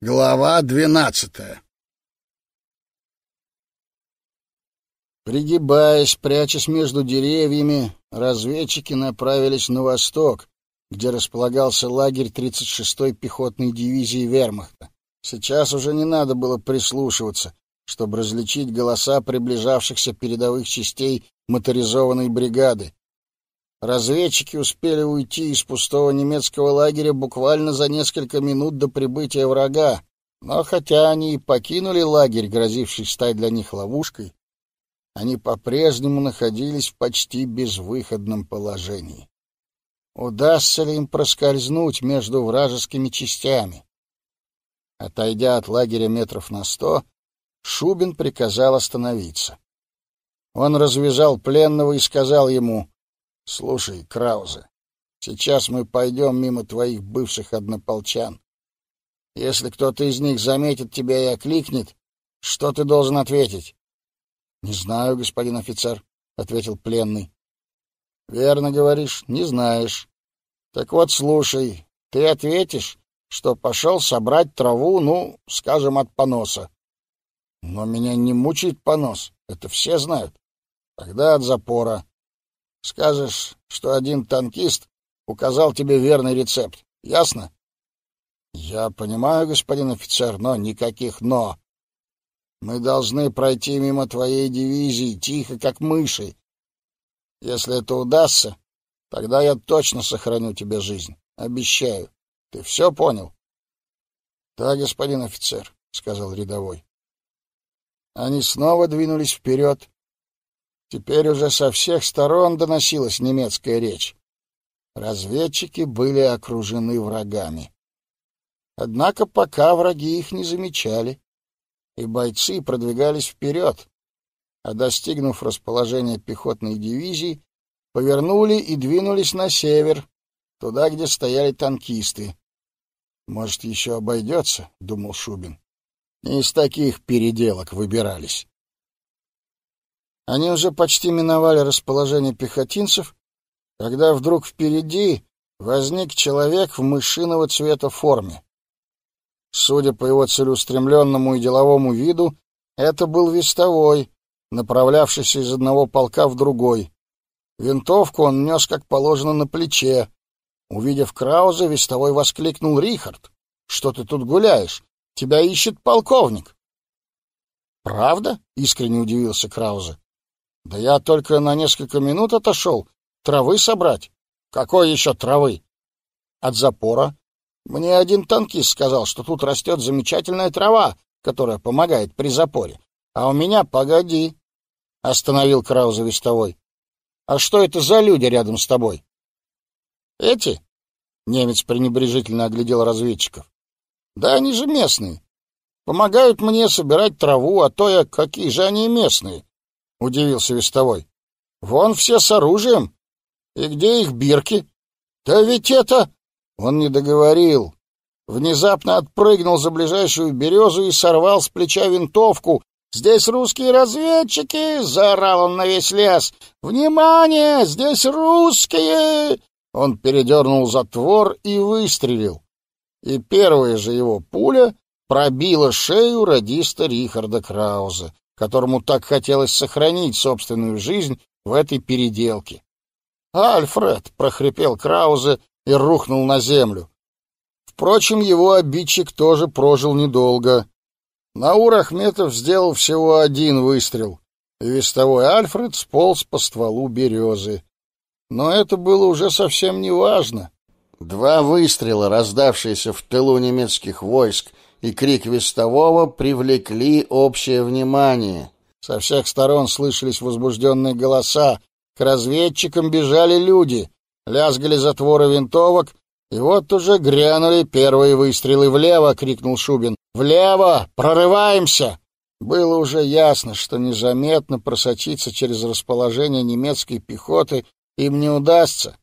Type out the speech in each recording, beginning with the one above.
Глава двенадцатая Пригибаясь, прячась между деревьями, разведчики направились на восток, где располагался лагерь 36-й пехотной дивизии Вермахта. Сейчас уже не надо было прислушиваться, чтобы различить голоса приближавшихся передовых частей моторизованной бригады. Разведчики успели уйти из пустого немецкого лагеря буквально за несколько минут до прибытия врага, но хотя они и покинули лагерь, грозивший стать для них ловушкой, они по-прежнему находились в почти безвыходном положении. Удастся ли им проскользнуть между вражескими частями? Отойдя от лагеря метров на сто, Шубин приказал остановиться. Он развязал пленного и сказал ему: Слушай, Краузе, сейчас мы пойдем мимо твоих бывших однополчан. Если кто-то из них заметит тебя и окликнет, что ты должен ответить? Не знаю, господин офицер, ответил пленный. Верно говоришь, не знаешь. Так вот, слушай, ты ответишь, что пошел собрать траву, ну, скажем, от поноса. Но меня не мучает понос, это все знают. Тогда от запора. Скажешь, что один танкист указал тебе верный рецепт. Ясно? Я понимаю, господин офицер, но никаких но. Мы должны пройти мимо твоей дивизии тихо, как мыши. Если это удастся, тогда я точно сохраню тебе жизнь, обещаю. Ты все понял? Да, господин офицер, сказал рядовой. Они снова двинулись вперед, Теперь уже со всех сторон доносилась немецкая речь. Разведчики были окружены врагами. Однако пока враги их не замечали, и бойцы продвигались вперед, а достигнув расположения пехотной дивизии, повернули и двинулись на север, туда, где стояли танкисты. Может, еще обойдется, — думал Шубин. Не из таких переделок выбирались. Они уже почти миновали расположение пехотинцев, когда вдруг впереди возник человек в мышиного цвета форме. Судя по его целеустремленному и деловому виду, это был вестовой, направлявшийся из одного полка в другой. Винтовку он нес, как положено, на плече. Увидев Крауза, вестовой воскликнул «Рихард, что ты тут гуляешь? Тебя ищет полковник». «Правда?» — искренне удивился Краузе. Да я только на несколько минут отошел травы собрать. Какой еще травы? От запора. Мне один танкист сказал, что тут растет замечательная трава, которая помогает при запоре. А у меня, погоди, остановил Крауза вестовой. А что это за люди рядом с тобой? Эти? Немец пренебрежительно оглядел разведчиков. Да они же местные. Помогают мне собирать траву, а то я какие же они местные. — удивился вестовой. — Вон все с оружием. И где их бирки? — Да ведь это... Он не договорил. Внезапно отпрыгнул за ближайшую березу и сорвал с плеча винтовку. «Здесь русские разведчики!» — заорал он на весь лес. «Внимание! Здесь русские!» Он передернул затвор и выстрелил. И первая же его пуля пробила шею радиста Рихарда Крауза которому так хотелось сохранить собственную жизнь в этой переделке. «Альфред!» — прохрипел Краузе и рухнул на землю. Впрочем, его обидчик тоже прожил недолго. Наур Ахметов сделал всего один выстрел, и вестовой Альфред сполз по стволу березы. Но это было уже совсем не важно. Два выстрела, раздавшиеся в тылу немецких войск, и крик вестового привлекли общее внимание. Со всех сторон слышались возбужденные голоса, к разведчикам бежали люди, лязгали затворы винтовок, и вот уже грянули первые выстрелы влево, крикнул Шубин. Влево, прорываемся. Было уже ясно, что незаметно просочиться через расположение немецкой пехоты им не удастся.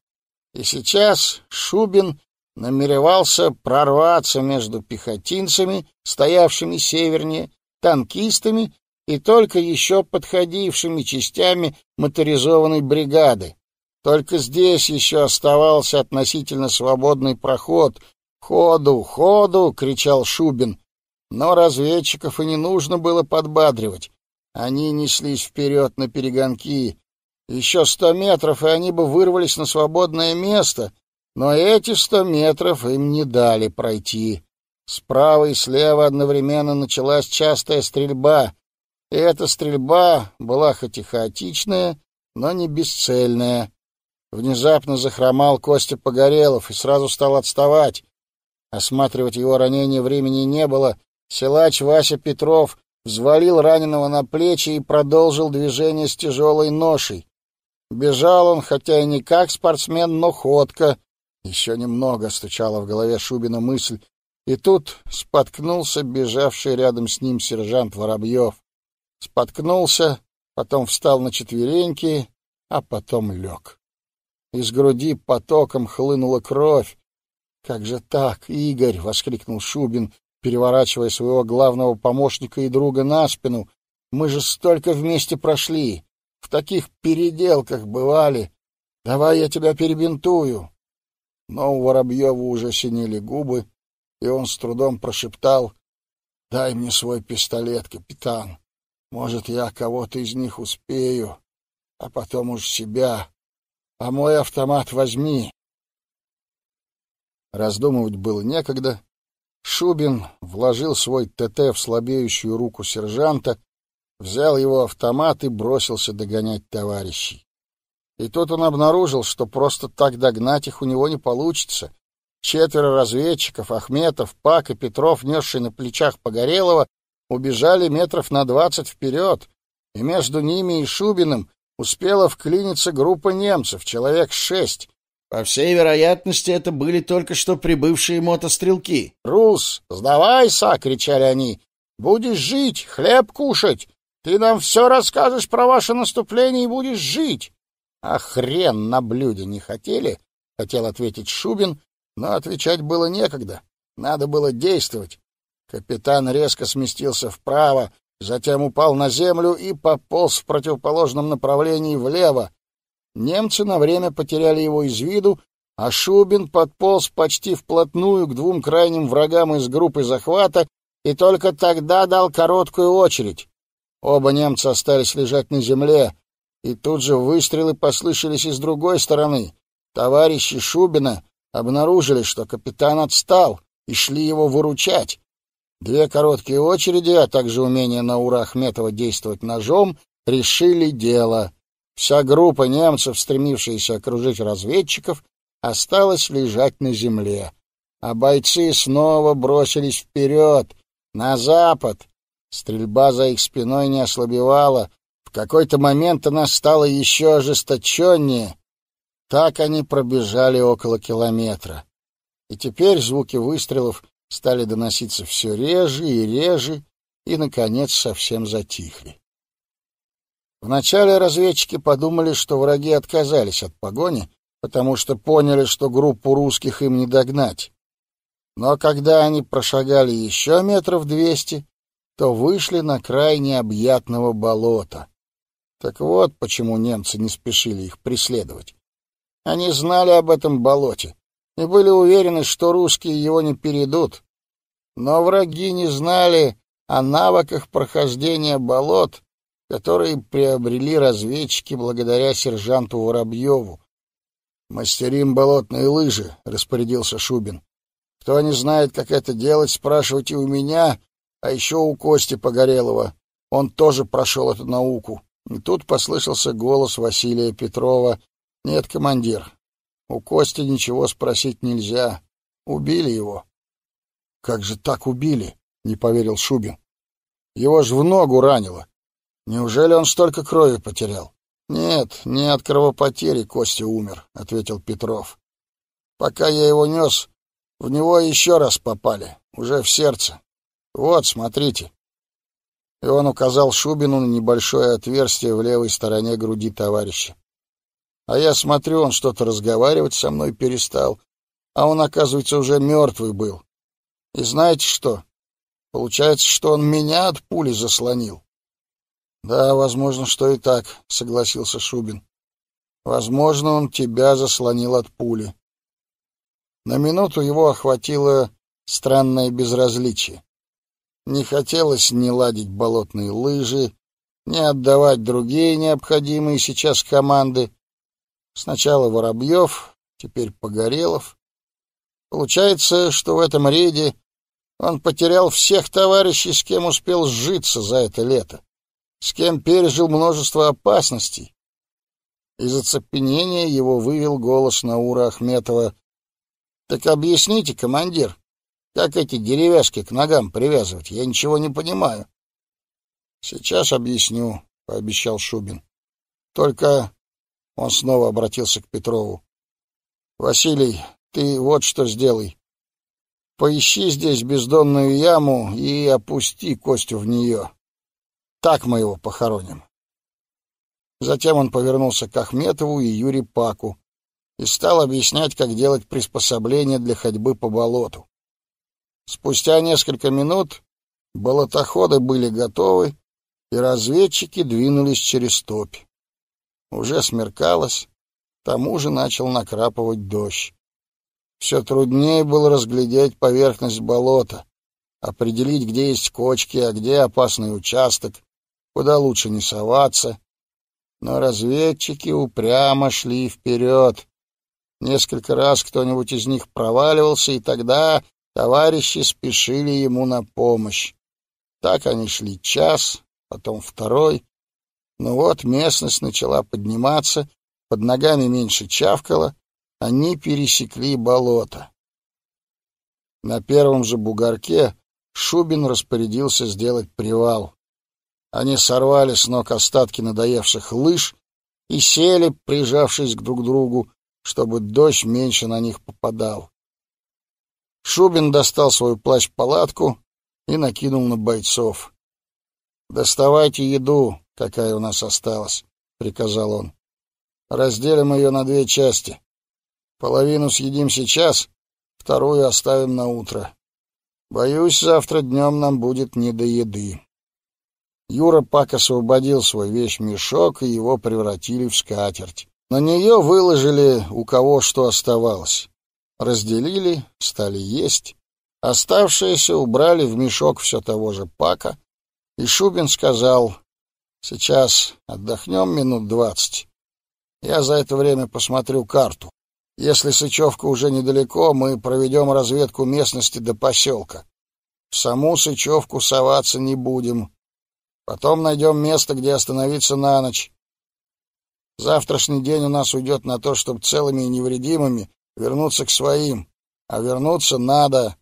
И сейчас Шубин намеревался прорваться между пехотинцами, стоявшими севернее, танкистами и только еще подходившими частями моторизованной бригады. Только здесь еще оставался относительно свободный проход. «Ходу, ходу!» — кричал Шубин. Но разведчиков и не нужно было подбадривать. Они неслись вперед на перегонки. Еще сто метров, и они бы вырвались на свободное место, но эти сто метров им не дали пройти. Справа и слева одновременно началась частая стрельба, и эта стрельба была хоть и хаотичная, но не бесцельная. Внезапно захромал Костя Погорелов и сразу стал отставать. Осматривать его ранение времени не было. Силач Вася Петров взвалил раненого на плечи и продолжил движение с тяжелой ношей. Бежал он, хотя и не как спортсмен, но ходко. Еще немного стучала в голове Шубина мысль, и тут споткнулся бежавший рядом с ним сержант Воробьев. Споткнулся, потом встал на четвереньки, а потом лег. Из груди потоком хлынула кровь. «Как же так, Игорь!» — воскликнул Шубин, переворачивая своего главного помощника и друга на спину. «Мы же столько вместе прошли, в таких переделках бывали. Давай я тебя перебинтую». Но у Воробьева уже синели губы, и он с трудом прошептал «Дай мне свой пистолет, капитан. Может, я кого-то из них успею, а потом уж себя. А мой автомат возьми». Раздумывать было некогда. Шубин вложил свой ТТ в слабеющую руку сержанта, взял его автомат и бросился догонять товарищей. И тут он обнаружил, что просто так догнать их у него не получится. Четверо разведчиков, Ахметов, Пак и Петров, несшие на плечах Погорелова, убежали метров на двадцать вперед, и между ними и Шубиным успела вклиниться группа немцев, человек шесть. По всей вероятности, это были только что прибывшие мотострелки. «Рус, сдавайся!» — кричали они. «Будешь жить, хлеб кушать. Ты нам все расскажешь про ваше наступление и будешь жить». «А хрен на блюде не хотели?» — хотел ответить Шубин, но отвечать было некогда. Надо было действовать. Капитан резко сместился вправо, затем упал на землю и пополз в противоположном направлении влево. Немцы на время потеряли его из виду, а Шубин подполз почти вплотную к двум крайним врагам из группы захвата и только тогда дал короткую очередь. Оба немца остались лежать на земле, и тут же выстрелы послышались из другой стороны. Товарищи Шубина обнаружили, что капитан отстал, и шли его выручать. Две короткие очереди, а также умение на ура Ахметова действовать ножом, решили дело. Вся группа немцев, стремившаяся окружить разведчиков, осталась лежать на земле. А бойцы снова бросились вперед, на запад. Стрельба за их спиной не ослабевала. Какой-то момент она стала еще ожесточеннее. Так они пробежали около километра. И теперь звуки выстрелов стали доноситься все реже и реже, и, наконец, совсем затихли. Вначале разведчики подумали, что враги отказались от погони, потому что поняли, что группу русских им не догнать. Но когда они прошагали еще метров двести, то вышли на край необъятного болота. Так вот, почему немцы не спешили их преследовать. Они знали об этом болоте и были уверены, что русские его не перейдут. Но враги не знали о навыках прохождения болот, которые приобрели разведчики благодаря сержанту Воробьеву. «Мастерим болотные лыжи», — распорядился Шубин. «Кто не знает, как это делать, спрашивайте у меня, а еще у Кости Погорелова. Он тоже прошел эту науку». И тут послышался голос Василия Петрова, нет, командир. У Кости ничего спросить нельзя. Убили его. Как же так убили? Не поверил Шубин. Его ж в ногу ранило. Неужели он столько крови потерял? Нет, не от кровопотери Костя умер, ответил Петров. Пока я его нес, в него еще раз попали, уже в сердце. Вот, смотрите. И он указал Шубину на небольшое отверстие в левой стороне груди товарища. А я смотрю, он что-то разговаривать со мной перестал, а он, оказывается, уже мертвый был. И знаете что? Получается, что он меня от пули заслонил. Да, возможно, что и так, согласился Шубин. Возможно, он тебя заслонил от пули. На минуту его охватило странное безразличие. Не хотелось ни ладить болотные лыжи, ни отдавать другие необходимые сейчас команды. Сначала Воробьев, теперь Погорелов. Получается, что в этом рейде он потерял всех товарищей, с кем успел сжиться за это лето, с кем пережил множество опасностей. Из оцепенения его вывел голос Наура Ахметова. — Так объясните, командир, как эти деревяшки к ногам привязывать? Я ничего не понимаю. — Сейчас объясню, — пообещал Шубин. — Только... Он снова обратился к Петрову. — Василий, ты вот что сделай. Поищи здесь бездонную яму и опусти Костю в нее. Так мы его похороним. Затем он повернулся к Ахметову и Юре Паку и стал объяснять, как делать приспособления для ходьбы по болоту. Спустя несколько минут болотоходы были готовы, и разведчики двинулись через топь. Уже смеркалось, к тому же начал накрапывать дождь. Все труднее было разглядеть поверхность болота, определить, где есть кочки, а где опасный участок, куда лучше не соваться. Но разведчики упрямо шли вперед. Несколько раз кто-нибудь из них проваливался, и тогда товарищи спешили ему на помощь. Так они шли час, потом второй. Но вот местность начала подниматься, под ногами меньше чавкало, они пересекли болото. На первом же бугорке Шубин распорядился сделать привал. Они сорвали с ног остатки надоевших лыж и сели, прижавшись друг к другу, чтобы дождь меньше на них попадал. Шубин достал свою плащ-палатку и накинул на бойцов. «Доставайте еду, какая у нас осталась», — приказал он. «Разделим ее на две части. Половину съедим сейчас, вторую оставим на утро. Боюсь, завтра днем нам будет не до еды. Юра Пак освободил свой вещмешок, и его превратили в скатерть. На нее выложили у кого что оставалось. Разделили, стали есть. Оставшееся убрали в мешок все того же Пака, и Шубин сказал, «Сейчас отдохнем минут двадцать. Я за это время посмотрю карту. Если Сычевка уже недалеко, мы проведем разведку местности до поселка. В саму Сычевку соваться не будем. Потом найдем место, где остановиться на ночь. Завтрашний день у нас уйдет на то, чтобы целыми и невредимыми вернуться к своим. А вернуться надо.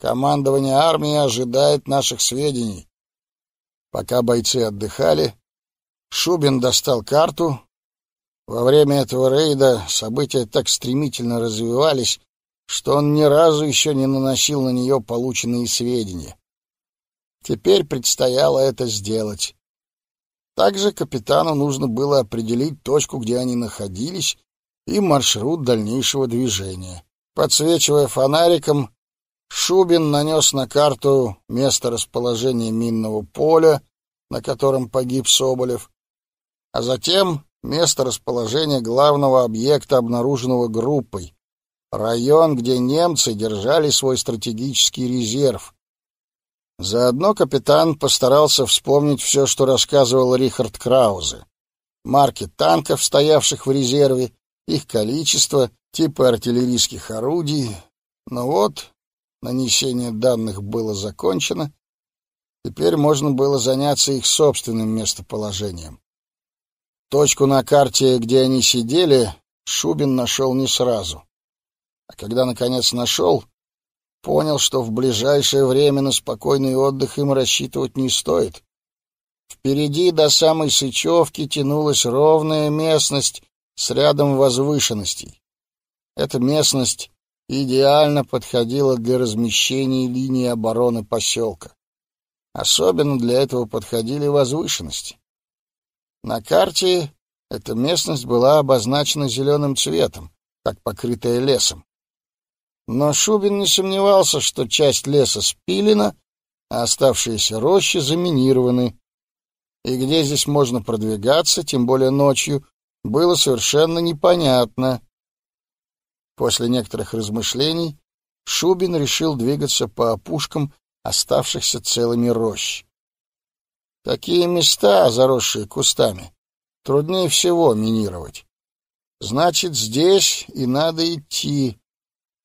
Командование армии ожидает наших сведений. Пока бойцы отдыхали, Шубин достал карту, во время этого рейда события так стремительно развивались, что он ни разу еще не наносил на нее полученные сведения. Теперь предстояло это сделать. Также капитану нужно было определить точку, где они находились, и маршрут дальнейшего движения. Подсвечивая фонариком, Шубин нанес на карту место расположения минного поля, на котором погиб Соболев, а затем место расположения главного объекта, обнаруженного группой, район, где немцы держали свой стратегический резерв. Заодно капитан постарался вспомнить все, что рассказывал Рихард Краузе. Марки танков, стоявших в резерве, их количество, типы артиллерийских орудий. Но вот нанесение данных было закончено. Теперь можно было заняться их собственным местоположением. Точку на карте, где они сидели, Шубин нашел не сразу. А когда, наконец, нашел, понял, что в ближайшее время на спокойный отдых им рассчитывать не стоит. Впереди до самой Сычевки тянулась ровная местность с рядом возвышенностей. Эта местность идеально подходила для размещения линии обороны поселка. Особенно для этого подходили возвышенности. На карте эта местность была обозначена зеленым цветом, как покрытая лесом. Но Шубин не сомневался, что часть леса спилена, а оставшиеся рощи заминированы. И где здесь можно продвигаться, тем более ночью, было совершенно непонятно. После некоторых размышлений Шубин решил двигаться по опушкам оставшихся целыми рощ. Такие места, заросшие кустами, труднее всего минировать. Значит, здесь и надо идти.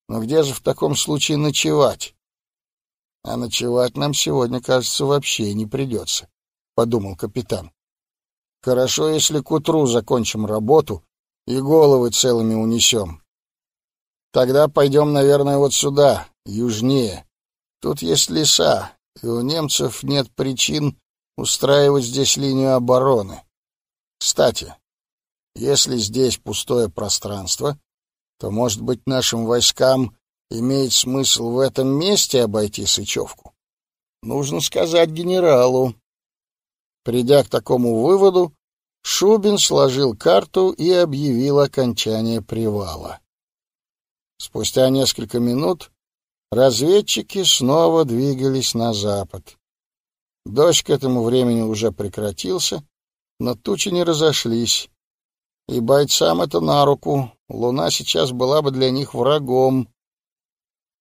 Но где же в таком случае ночевать? А ночевать нам сегодня, кажется, вообще не придется, — подумал капитан. Хорошо, если к утру закончим работу и головы целыми унесем. Тогда пойдем, наверное, вот сюда, южнее. Тут есть леса, и у немцев нет причин устраивать здесь линию обороны. Кстати, если здесь пустое пространство, то, может быть, нашим войскам имеет смысл в этом месте обойти Сычевку? Нужно сказать генералу. Придя к такому выводу, Шубин сложил карту и объявил окончание привала. Спустя несколько минут разведчики снова двигались на запад. Дождь к этому времени уже прекратился, но тучи не разошлись. И бойцам это на руку. Луна сейчас была бы для них врагом.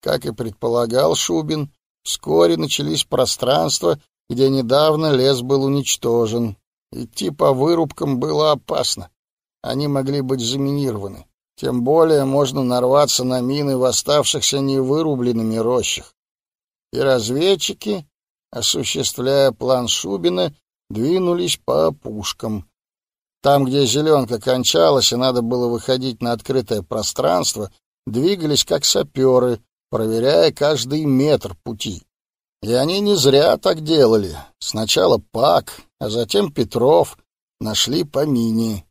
Как и предполагал Шубин, вскоре начались пространства, где недавно лес был уничтожен. Идти по вырубкам было опасно. Они могли быть заминированы. Тем более можно нарваться на мины в оставшихся невырубленными рощах. И разведчики, осуществляя план Шубина, двинулись по опушкам. Там, где зеленка кончалась и надо было выходить на открытое пространство, двигались как саперы, проверяя каждый метр пути. И они не зря так делали. Сначала Пак, а затем Петров нашли по мини.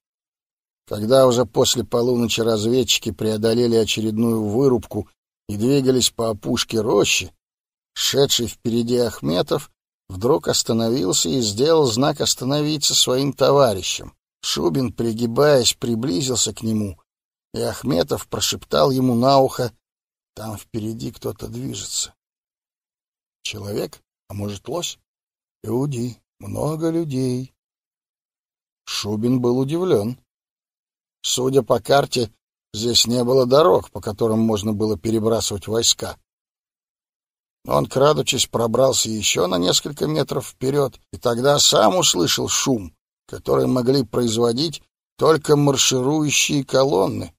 Когда уже после полуночи разведчики преодолели очередную вырубку и двигались по опушке рощи, шедший впереди Ахметов вдруг остановился и сделал знак остановиться своим товарищам. Шубин, пригибаясь, приблизился к нему, и Ахметов прошептал ему на ухо там впереди кто-то движется. Человек? А может, лось? Люди. Много людей. Шубин был удивлен. Судя по карте, здесь не было дорог, по которым можно было перебрасывать войска. Он, крадучись, пробрался еще на несколько метров вперед, и тогда сам услышал шум, который могли производить только марширующие колонны.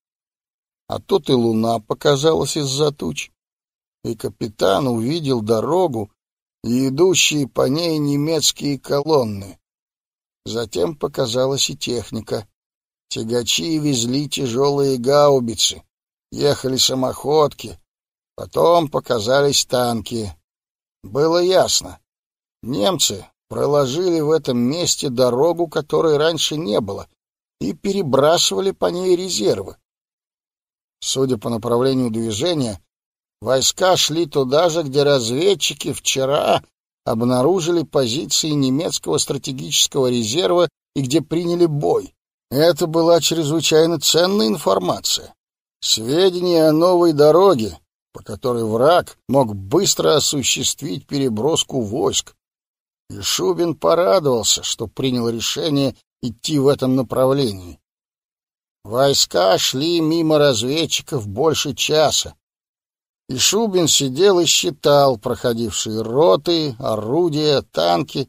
А тут и луна показалась из-за туч, и капитан увидел дорогу и идущие по ней немецкие колонны. Затем показалась и техника. Тягачи везли тяжелые гаубицы, ехали самоходки, потом показались танки. Было ясно. Немцы проложили в этом месте дорогу, которой раньше не было, и перебрасывали по ней резервы. Судя по направлению движения, войска шли туда же, где разведчики вчера обнаружили позиции немецкого стратегического резерва и где приняли бой. Это была чрезвычайно ценная информация. Сведения о новой дороге, по которой враг мог быстро осуществить переброску войск. И Шубин порадовался, что принял решение идти в этом направлении. Войска шли мимо разведчиков больше часа. И Шубин сидел и считал проходившие роты, орудия, танки.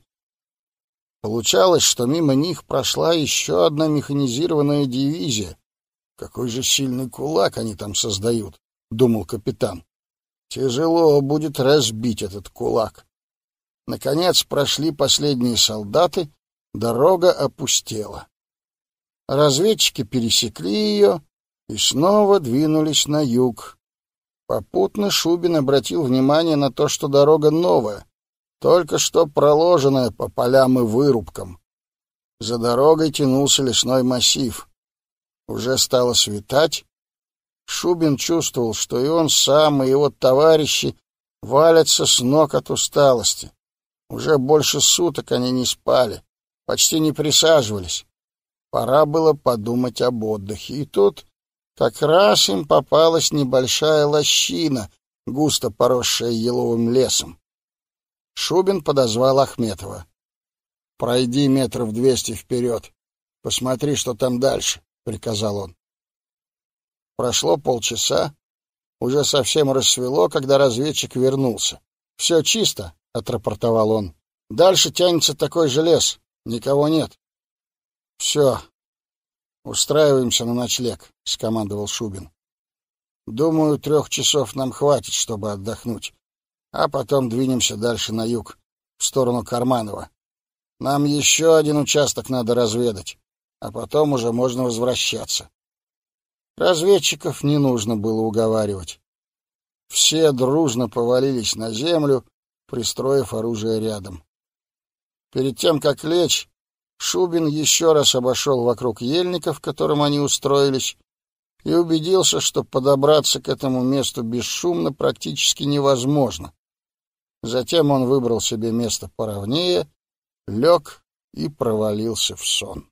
Получалось, что мимо них прошла еще одна механизированная дивизия. Какой же сильный кулак они там создают, думал капитан. Тяжело будет разбить этот кулак. Наконец прошли последние солдаты, дорога опустела. Разведчики пересекли ее и снова двинулись на юг. Попутно Шубин обратил внимание на то, что дорога новая, только что проложенная по полям и вырубкам. За дорогой тянулся лесной массив. Уже стало светать. Шубин чувствовал, что и он сам, и его товарищи валятся с ног от усталости. Уже больше суток они не спали, почти не присаживались. Пора было подумать об отдыхе. И тут как раз им попалась небольшая лощина, густо поросшая еловым лесом. Шубин подозвал Ахметова. — Пройди метров двести вперед. Посмотри, что там дальше, — приказал он. Прошло полчаса. Уже совсем рассвело, когда разведчик вернулся. Все чисто, отрапортовал он. Дальше тянется такой же лес, никого нет. Все, устраиваемся на ночлег, скомандовал Шубин. Думаю, трех часов нам хватит, чтобы отдохнуть, а потом двинемся дальше на юг, в сторону Карманова. Нам еще один участок надо разведать, а потом уже можно возвращаться. Разведчиков не нужно было уговаривать. Все дружно повалились на землю, пристроив оружие рядом. Перед тем, как лечь, Шубин еще раз обошел вокруг ельника, в котором они устроились, и убедился, что подобраться к этому месту бесшумно практически невозможно. Затем он выбрал себе место поровнее, лег и провалился в сон.